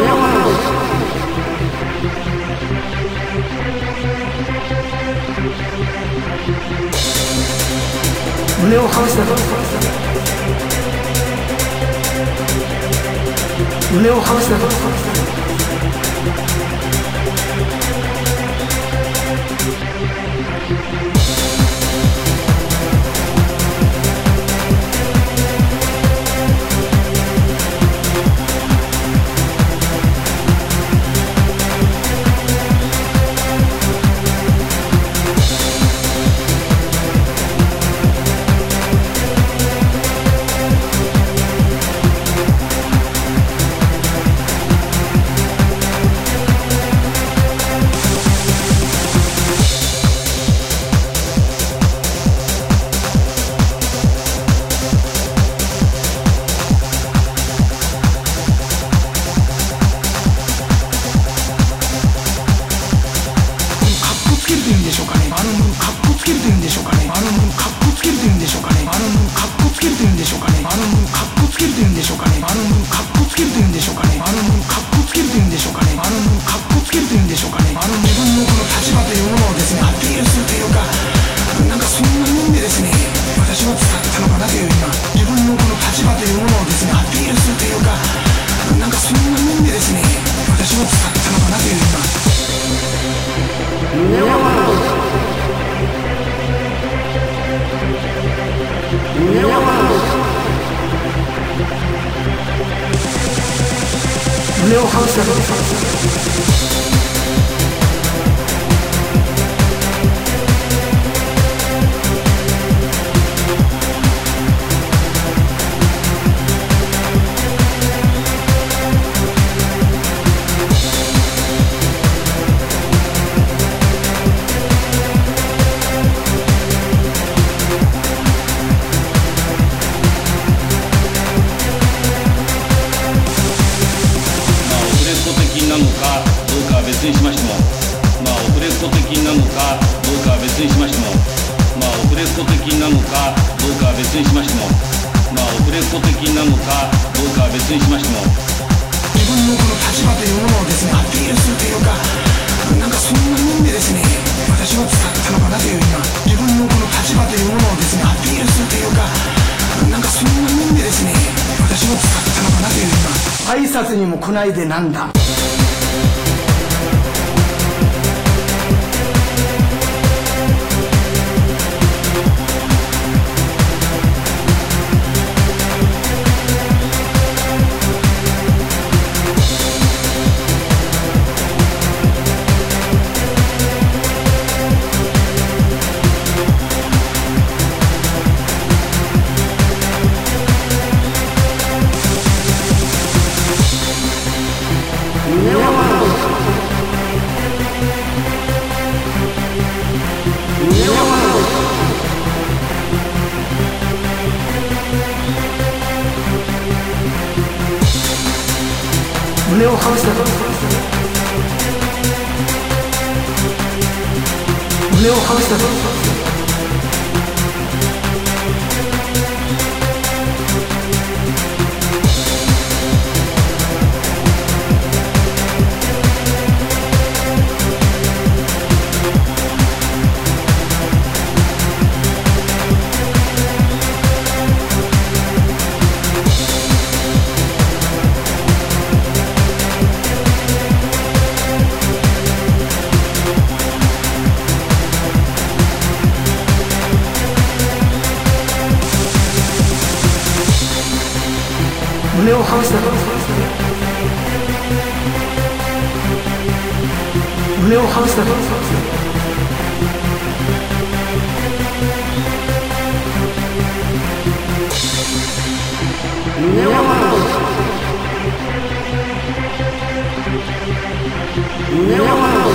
your house. 胸を張るな胸を張るなていうんでしょうかね？あのかっこつけるというんでしょうかね？あのかっこつけるというんでしょうかね？あのかっこつけるというんでしょうかね？あのかっこつけるというんでしょうかね？あのかっこつけるというんでしょうかね？あのかっこつけるというんでしょうかね？羽を放つだ別にしましても、まあ、オフレコ的なのかどうかは別にしましても、まあ、オフレコ的なのかどうかは別にしましても、まあ、オフレコ的なのかどうかは別にしましても、自分のこの立場というものをですねアピールするというかなんかそんなもんでですね私は使ったのかなという今自分のこの立場というものをですねアピールするというかなんかそんなもんでですね私は使ったのかなという今挨拶にも来ないでなんだ胸を張らせた胸を張ら目を離す。な胸を離す。な胸を離す。胸を離す。